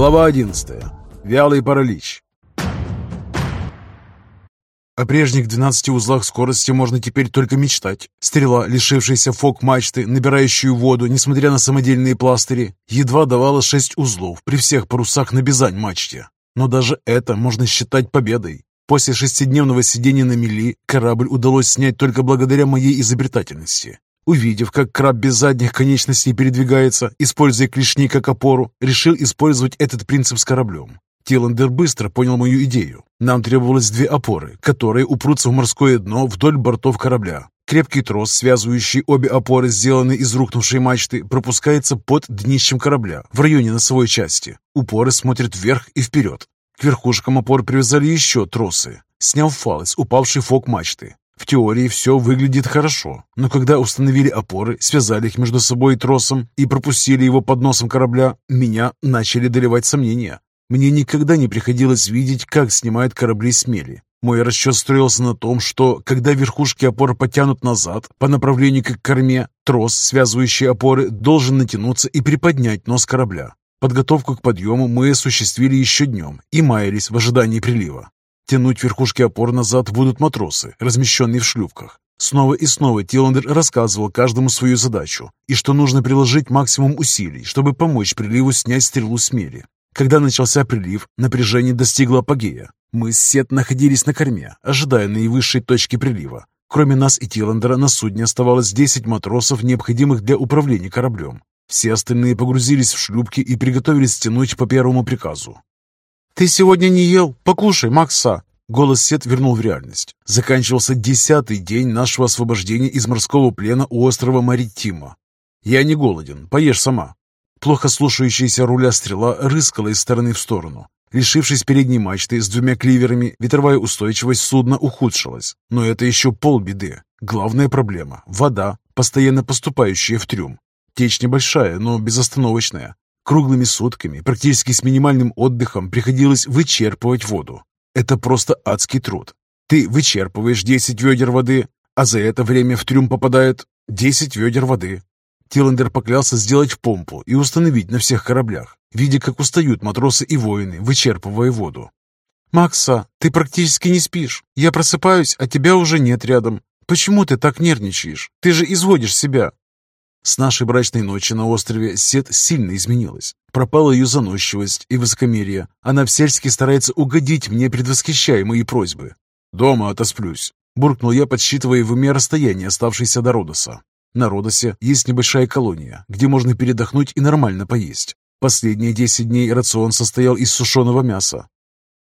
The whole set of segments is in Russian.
Глава 11. Вялый паралич. О прежних 12 узлах скорости можно теперь только мечтать. Стрела, лишившаяся фок-мачты, набирающую воду, несмотря на самодельные пластыри, едва давала 6 узлов при всех парусах на Бизань-мачте. Но даже это можно считать победой. После шестидневного сидения на мели корабль удалось снять только благодаря моей изобретательности. Увидев, как краб без задних конечностей передвигается, используя клешни как опору, решил использовать этот принцип с кораблем. Тиландер быстро понял мою идею. Нам требовалось две опоры, которые упрутся в морское дно вдоль бортов корабля. Крепкий трос, связывающий обе опоры, сделанные из рухнувшей мачты, пропускается под днищем корабля, в районе носовой части. Упоры смотрят вверх и вперед. К верхушкам опор привязали еще тросы, сняв фалос, упавший фок мачты. В теории все выглядит хорошо, но когда установили опоры, связали их между собой тросом и пропустили его под носом корабля, меня начали доливать сомнения. Мне никогда не приходилось видеть, как снимают корабли с мели. Мой расчет строился на том, что, когда верхушки опор потянут назад по направлению к корме, трос, связывающий опоры, должен натянуться и приподнять нос корабля. Подготовку к подъему мы осуществили еще днем и маялись в ожидании прилива. Тянуть верхушки опор назад будут матросы, размещенные в шлюпках. Снова и снова Тиландер рассказывал каждому свою задачу, и что нужно приложить максимум усилий, чтобы помочь приливу снять стрелу с мели. Когда начался прилив, напряжение достигло апогея. Мы с Сет находились на корме, ожидая наивысшей точки прилива. Кроме нас и Тиландера на судне оставалось 10 матросов, необходимых для управления кораблем. Все остальные погрузились в шлюпки и приготовились тянуть по первому приказу. «Ты сегодня не ел? Покушай, Макса!» Голос Сет вернул в реальность. Заканчивался десятый день нашего освобождения из морского плена у острова Маритима. «Я не голоден, поешь сама». Плохо слушающаяся руля стрела рыскала из стороны в сторону. Лишившись передней мачты с двумя кливерами, ветровая устойчивость судна ухудшилась. Но это еще полбеды. Главная проблема – вода, постоянно поступающая в трюм. Течь небольшая, но безостановочная. Круглыми сутками, практически с минимальным отдыхом, приходилось вычерпывать воду. Это просто адский труд. Ты вычерпываешь 10 ведер воды, а за это время в трюм попадает 10 ведер воды. Тиллендер поклялся сделать помпу и установить на всех кораблях, видя, как устают матросы и воины, вычерпывая воду. «Макса, ты практически не спишь. Я просыпаюсь, а тебя уже нет рядом. Почему ты так нервничаешь? Ты же изводишь себя». С нашей брачной ночи на острове Сет сильно изменилась. Пропала ее заносчивость и высокомерие. Она всячески старается угодить мне, предвосхищая мои просьбы. «Дома отосплюсь», — буркнул я, подсчитывая в уме расстояние, оставшееся до Родоса. На Родосе есть небольшая колония, где можно передохнуть и нормально поесть. Последние десять дней рацион состоял из сушеного мяса.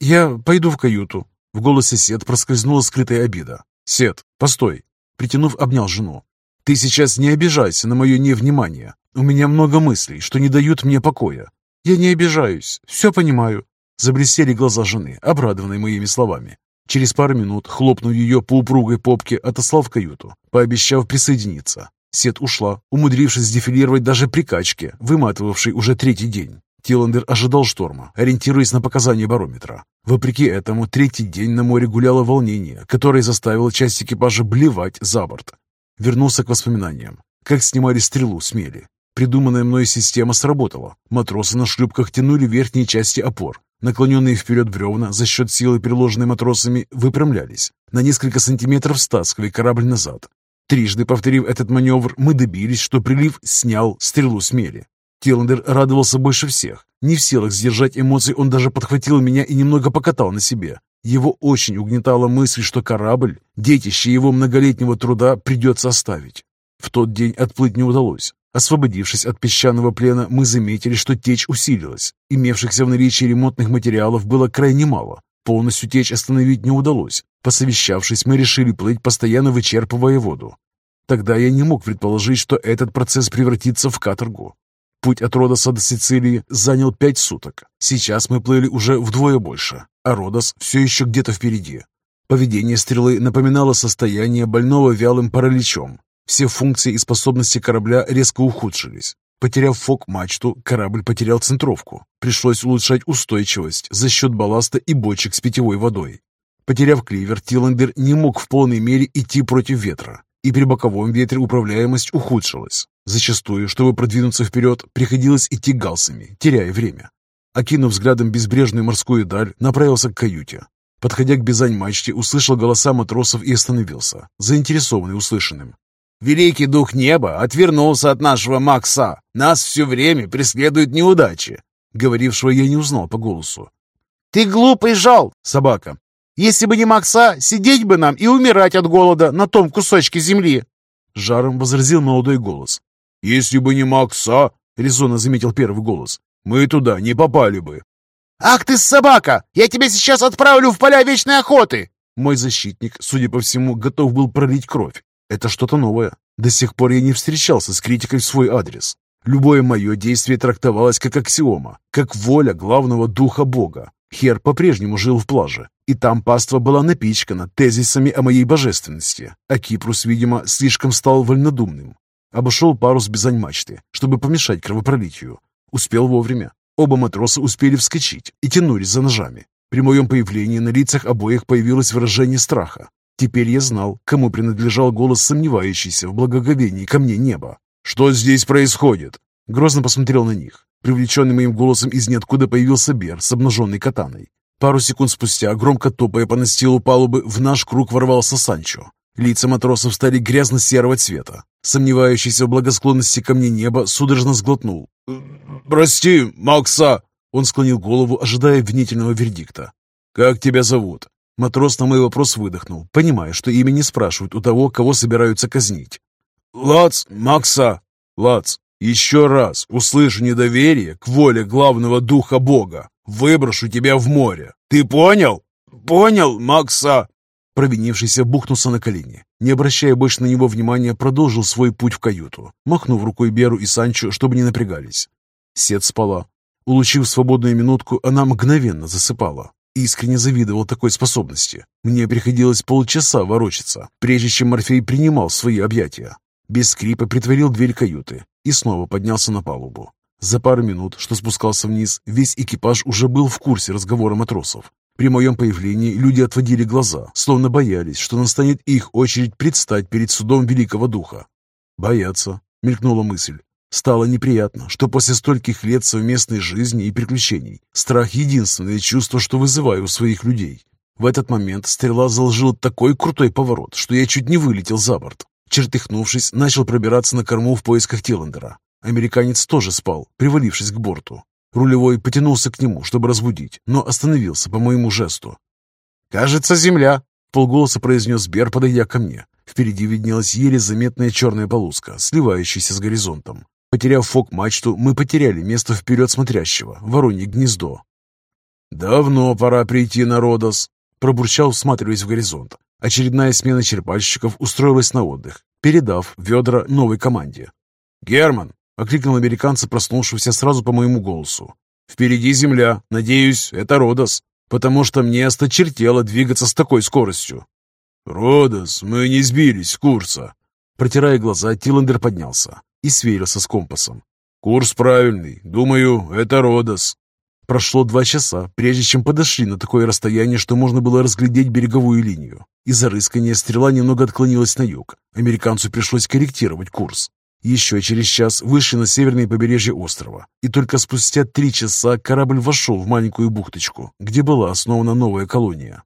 «Я пойду в каюту». В голосе Сет проскользнула скрытая обида. «Сет, постой!» Притянув, обнял жену. Ты сейчас не обижайся на мое невнимание. У меня много мыслей, что не дают мне покоя. Я не обижаюсь, все понимаю. Заблестели глаза жены, обрадованные моими словами. Через пару минут, хлопнув ее по упругой попке, отослал в каюту, пообещав присоединиться. Сет ушла, умудрившись дефилировать даже при качке, выматывавшей уже третий день. Тиландер ожидал шторма, ориентируясь на показания барометра. Вопреки этому, третий день на море гуляло волнение, которое заставило часть экипажа блевать за борт. Вернулся к воспоминаниям. Как снимали стрелу с мели. Придуманная мной система сработала. Матросы на шлюпках тянули верхние части опор. Наклоненные вперед бревна за счет силы, приложенной матросами, выпрямлялись. На несколько сантиметров стаскивая корабль назад. Трижды повторив этот маневр, мы добились, что прилив снял стрелу с мели. Тиллендер радовался больше всех. Не в силах сдержать эмоций, он даже подхватил меня и немного покатал на себе. Его очень угнетала мысль, что корабль, детище его многолетнего труда, придется оставить. В тот день отплыть не удалось. Освободившись от песчаного плена, мы заметили, что течь усилилась. Имевшихся в наличии ремонтных материалов было крайне мало. Полностью течь остановить не удалось. Посовещавшись, мы решили плыть, постоянно вычерпывая воду. Тогда я не мог предположить, что этот процесс превратится в каторгу. Путь от Родоса до Сицилии занял пять суток. Сейчас мы плыли уже вдвое больше, а Родос все еще где-то впереди. Поведение стрелы напоминало состояние больного вялым параличом. Все функции и способности корабля резко ухудшились. Потеряв фок-мачту, корабль потерял центровку. Пришлось улучшать устойчивость за счет балласта и бочек с питьевой водой. Потеряв кливер, Тиландер не мог в полной мере идти против ветра, и при боковом ветре управляемость ухудшилась. Зачастую, чтобы продвинуться вперед, приходилось идти галсами, теряя время. Окинув взглядом безбрежную морскую даль, направился к каюте. Подходя к бизань-мачте, услышал голоса матросов и остановился, заинтересованный услышанным. «Великий дух неба отвернулся от нашего Макса. Нас все время преследуют неудачи». Говорившего я не узнал по голосу. «Ты глупый жал, собака! Если бы не Макса, сидеть бы нам и умирать от голода на том кусочке земли!» Жаром возразил молодой голос. «Если бы не Макса, — резонно заметил первый голос, — мы туда не попали бы». «Ах ты собака! Я тебя сейчас отправлю в поля вечной охоты!» Мой защитник, судя по всему, готов был пролить кровь. Это что-то новое. До сих пор я не встречался с критикой в свой адрес. Любое мое действие трактовалось как аксиома, как воля главного духа Бога. Хер по-прежнему жил в плаже, и там паства была напичкана тезисами о моей божественности, а Кипрус, видимо, слишком стал вольнодумным. Обошел парус бизань-мачты, чтобы помешать кровопролитию. Успел вовремя. Оба матроса успели вскочить и тянулись за ножами. При моем появлении на лицах обоих появилось выражение страха. Теперь я знал, кому принадлежал голос сомневающийся в благоговении ко мне неба. «Что здесь происходит?» Грозно посмотрел на них. Привлеченный моим голосом из ниоткуда появился Бер с обнаженной катаной. Пару секунд спустя, громко топая по настилу палубы, в наш круг ворвался Санчо. Лица матросов стали грязно-серого цвета. Сомневающийся в благосклонности ко мне небо судорожно сглотнул. «Прости, Макса!» Он склонил голову, ожидая обвинительного вердикта. «Как тебя зовут?» Матрос на мой вопрос выдохнул, понимая, что имя не спрашивают у того, кого собираются казнить. «Лац, Макса!» «Лац, еще раз услышу недоверие к воле главного духа Бога. Выброшу тебя в море. Ты понял? Понял, Макса?» Провинившийся бухнулся на колени. Не обращая больше на него внимания, продолжил свой путь в каюту, махнув рукой Беру и Санчо, чтобы не напрягались. Сет спала. Улучив свободную минутку, она мгновенно засыпала. Искренне завидовал такой способности. Мне приходилось полчаса ворочаться, прежде чем Морфей принимал свои объятия. Без скрипа притворил дверь каюты и снова поднялся на палубу. За пару минут, что спускался вниз, весь экипаж уже был в курсе разговора матросов. При моем появлении люди отводили глаза, словно боялись, что настанет их очередь предстать перед судом Великого Духа. «Бояться», — мелькнула мысль. Стало неприятно, что после стольких лет совместной жизни и приключений страх — единственное чувство, что вызываю у своих людей. В этот момент стрела заложила такой крутой поворот, что я чуть не вылетел за борт. Чертыхнувшись, начал пробираться на корму в поисках Тиллендера. Американец тоже спал, привалившись к борту. Рулевой потянулся к нему, чтобы разбудить, но остановился по моему жесту. «Кажется, земля!» — полголоса произнес Бер, подойдя ко мне. Впереди виднелась еле заметная черная полоска, сливающаяся с горизонтом. Потеряв фок-мачту, мы потеряли место вперед смотрящего, воронье гнездо. «Давно пора прийти на Родос», — пробурчал, всматриваясь в горизонт. Очередная смена черпальщиков устроилась на отдых, передав ведра новой команде. «Герман!» — окликнул американца, проснувшегося сразу по моему голосу. «Впереди земля. Надеюсь, это Родос, потому что мне осточертело двигаться с такой скоростью». «Родос, мы не сбились курса». Протирая глаза, Тиландер поднялся и сверился с компасом. «Курс правильный. Думаю, это Родос». Прошло два часа, прежде чем подошли на такое расстояние, что можно было разглядеть береговую линию. Из-за рыскания стрела немного отклонилась на юг. Американцу пришлось корректировать курс. Еще через час вышли на северное побережье острова, и только спустя три часа корабль вошел в маленькую бухточку, где была основана новая колония.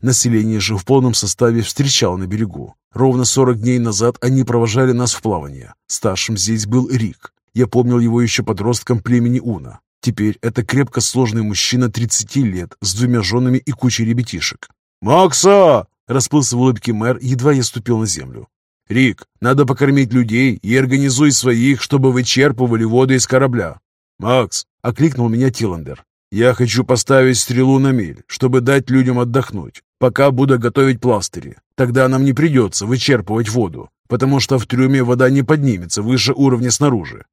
Население же в полном составе встречало на берегу. Ровно 40 дней назад они провожали нас в плавание. Старшим здесь был Рик. Я помнил его еще подростком племени Уна. Теперь это крепко сложный мужчина 30 лет с двумя женами и кучей ребятишек. «Макса!» – расплылся в улыбке мэр, едва я ступил на землю. «Рик, надо покормить людей и организуй своих, чтобы вычерпывали воду из корабля». «Макс!» – окликнул меня Тиландер. «Я хочу поставить стрелу на мель, чтобы дать людям отдохнуть, пока буду готовить пластыри. Тогда нам не придется вычерпывать воду, потому что в трюме вода не поднимется выше уровня снаружи.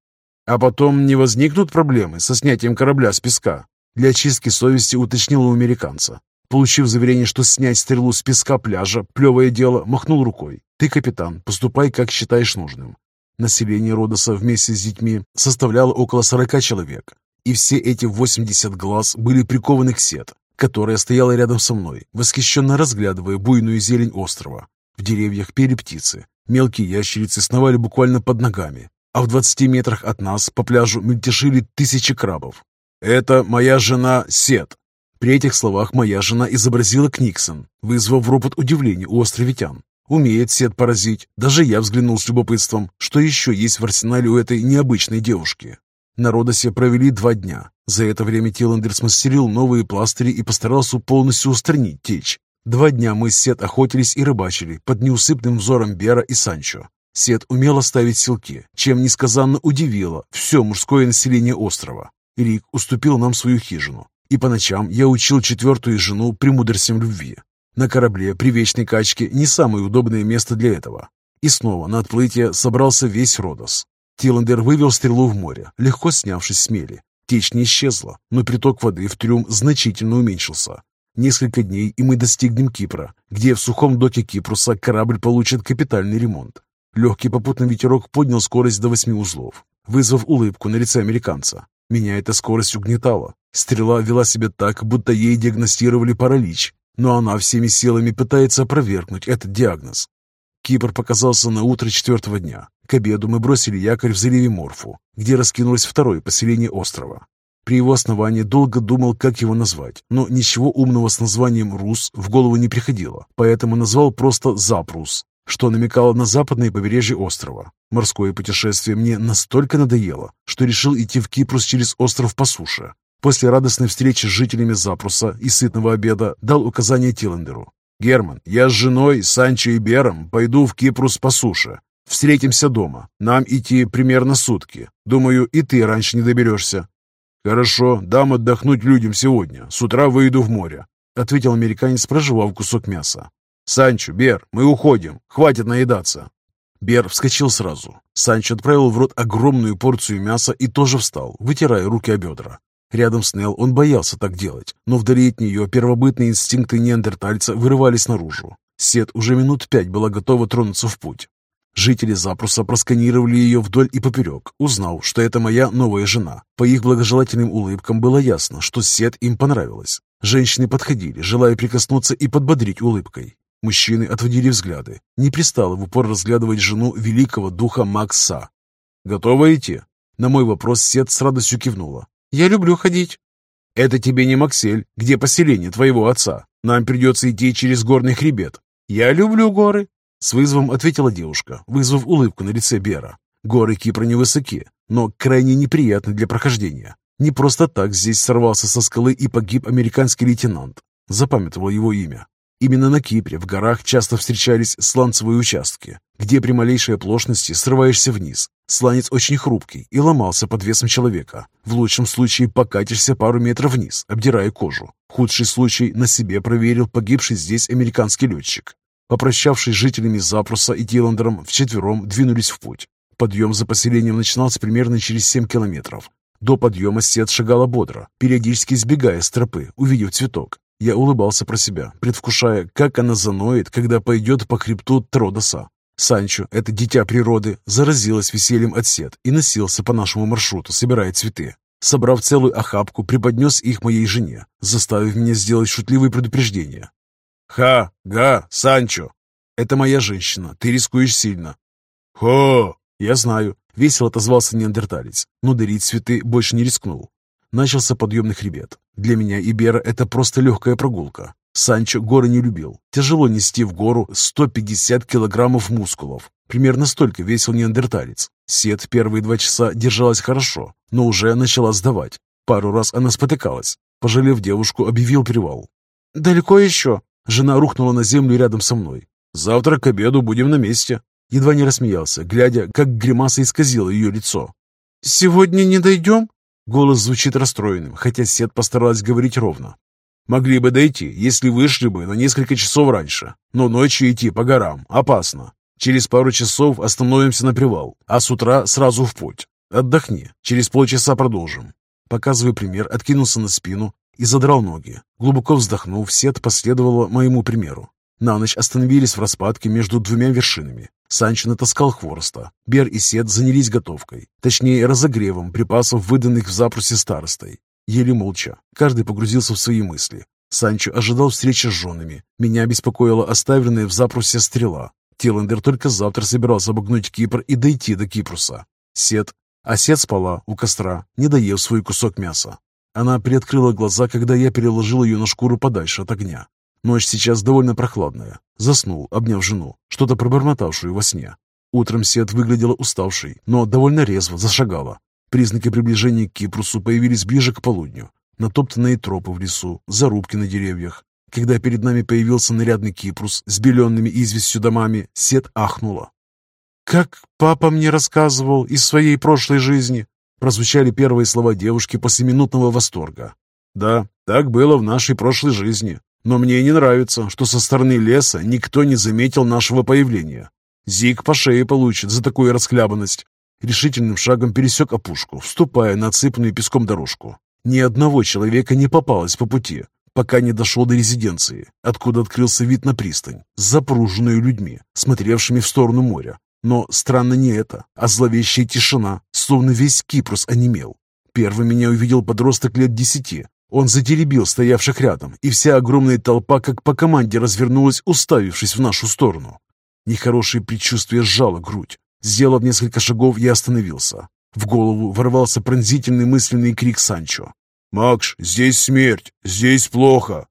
А потом не возникнут проблемы со снятием корабля с песка? Для очистки совести уточнил у американца. Получив заверение, что снять стрелу с песка пляжа, плевое дело, махнул рукой. «Ты, капитан, поступай, как считаешь нужным». Население Родоса вместе с детьми составляло около сорока человек, и все эти восемьдесят глаз были прикованы к сет, которая стояла рядом со мной, восхищенно разглядывая буйную зелень острова. В деревьях пели птицы, мелкие ящерицы сновали буквально под ногами, а в 20 метрах от нас по пляжу мельтешили тысячи крабов. «Это моя жена Сет». При этих словах моя жена изобразила Книксон, вызвав ропот удивления у островитян. Умеет Сет поразить. Даже я взглянул с любопытством, что еще есть в арсенале у этой необычной девушки. На Родосе провели два дня. За это время Тиландер смастерил новые пластыри и постарался полностью устранить течь. Два дня мы с Сет охотились и рыбачили под неусыпным взором Бера и Санчо. Сет умела ставить селки, чем несказанно удивило все мужское население острова. Рик уступил нам свою хижину, и по ночам я учил четвертую жену премудростям любви. На корабле при вечной качке не самое удобное место для этого. И снова на отплытие собрался весь Родос. Тиландер вывел стрелу в море, легко снявшись с мели. Течь не исчезла, но приток воды в трюм значительно уменьшился. Несколько дней, и мы достигнем Кипра, где в сухом доке Кипруса корабль получит капитальный ремонт. Легкий попутный ветерок поднял скорость до восьми узлов, вызвав улыбку на лице американца. Меня эта скорость угнетала. Стрела вела себя так, будто ей диагностировали паралич, но она всеми силами пытается опровергнуть этот диагноз. Кипр показался на утро четвертого дня. К обеду мы бросили якорь в заливе Морфу, где раскинулось второе поселение острова. При его основании долго думал, как его назвать, но ничего умного с названием «Рус» в голову не приходило, поэтому назвал просто «Запрус», что намекало на западное побережье острова. Морское путешествие мне настолько надоело, что решил идти в Кипрус через остров по суше. После радостной встречи с жителями Запруса и сытного обеда дал указание Тиландеру. «Герман, я с женой, Санчо и Бером пойду в Кипрус по суше. Встретимся дома. Нам идти примерно сутки. Думаю, и ты раньше не доберешься». «Хорошо, дам отдохнуть людям сегодня. С утра выйду в море», — ответил американец, проживав кусок мяса. «Санчо, Бер, мы уходим. Хватит наедаться». Бер вскочил сразу. Санчо отправил в рот огромную порцию мяса и тоже встал, вытирая руки о бедра. Рядом с Нел он боялся так делать, но вдали от нее первобытные инстинкты неандертальца вырывались наружу. Сет уже минут пять была готова тронуться в путь. Жители Запруса просканировали ее вдоль и поперек, узнав, что это моя новая жена. По их благожелательным улыбкам было ясно, что Сет им понравилась. Женщины подходили, желая прикоснуться и подбодрить улыбкой. Мужчины отводили взгляды. Не пристало в упор разглядывать жену великого духа Макса. «Готова идти?» На мой вопрос Сет с радостью кивнула. «Я люблю ходить». «Это тебе не Максель, где поселение твоего отца. Нам придется идти через горный хребет». «Я люблю горы», — с вызовом ответила девушка, вызвав улыбку на лице Бера. «Горы Кипра невысоки, но крайне неприятны для прохождения. Не просто так здесь сорвался со скалы и погиб американский лейтенант. Запамятовал его имя. Именно на Кипре в горах часто встречались сланцевые участки, где при малейшей оплошности срываешься вниз. Сланец очень хрупкий и ломался под весом человека. В лучшем случае покатишься пару метров вниз, обдирая кожу. Худший случай на себе проверил погибший здесь американский летчик. Попрощавшись с жителями Запруса и Тиландером, вчетвером двинулись в путь. Подъем за поселением начинался примерно через 7 километров. До подъема Сет шагала бодро, периодически сбегая с тропы, увидев цветок. Я улыбался про себя, предвкушая, как она заноет, когда пойдет по хребту Тродоса. Санчо, это дитя природы, заразилась весельем от сет и носился по нашему маршруту, собирая цветы. Собрав целую охапку, преподнес их моей жене, заставив меня сделать шутливые предупреждения. «Ха! Га! Санчо! Это моя женщина, ты рискуешь сильно». «Хо!» «Я знаю», — весело отозвался неандерталец, но дарить цветы больше не рискнул. Начался подъемный хребет. Для меня и Бера это просто легкая прогулка. Санчо горы не любил. Тяжело нести в гору 150 килограммов мускулов. Примерно столько весил неандерталец. Сет первые два часа держалась хорошо, но уже начала сдавать. Пару раз она спотыкалась. Пожалев девушку, объявил привал. «Далеко еще?» Жена рухнула на землю рядом со мной. «Завтра к обеду будем на месте». Едва не рассмеялся, глядя, как гримаса исказила ее лицо. «Сегодня не дойдем?» Голос звучит расстроенным, хотя Сет постаралась говорить ровно. «Могли бы дойти, если вышли бы на несколько часов раньше. Но ночью идти по горам опасно. Через пару часов остановимся на привал, а с утра сразу в путь. Отдохни, через полчаса продолжим». Показывая пример, откинулся на спину и задрал ноги. Глубоко вздохнув, Сет последовала моему примеру. На ночь остановились в распадке между двумя вершинами. Санчо натаскал хвороста. Бер и Сет занялись готовкой, точнее разогревом припасов, выданных в запросе старостой. Еле молча, каждый погрузился в свои мысли. Санчо ожидал встречи с женами. Меня беспокоила оставленная в запросе стрела. Тиландер только завтра собирался обогнуть Кипр и дойти до Кипруса. Сет. А Сет спала у костра, не доев свой кусок мяса. Она приоткрыла глаза, когда я переложил ее на шкуру подальше от огня. Ночь сейчас довольно прохладная. Заснул, обняв жену, что-то пробормотавшую во сне. Утром Сет выглядела уставшей, но довольно резво зашагала. Признаки приближения к Кипрусу появились ближе к полудню. Натоптанные тропы в лесу, зарубки на деревьях. Когда перед нами появился нарядный Кипрус с беленными известью домами, Сет ахнула. «Как папа мне рассказывал из своей прошлой жизни», прозвучали первые слова девушки после минутного восторга. «Да, так было в нашей прошлой жизни. Но мне не нравится, что со стороны леса никто не заметил нашего появления. Зиг по шее получит за такую расхлябанность». Решительным шагом пересек опушку, вступая на отсыпанную песком дорожку. Ни одного человека не попалось по пути, пока не дошел до резиденции, откуда открылся вид на пристань, запруженную людьми, смотревшими в сторону моря. Но странно не это, а зловещая тишина, словно весь Кипрус онемел. Первым меня увидел подросток лет десяти. Он затеребил стоявших рядом, и вся огромная толпа, как по команде, развернулась, уставившись в нашу сторону. Нехорошее предчувствие сжало грудь. Сделав несколько шагов, я остановился. В голову ворвался пронзительный мысленный крик Санчо. «Макш, здесь смерть! Здесь плохо!»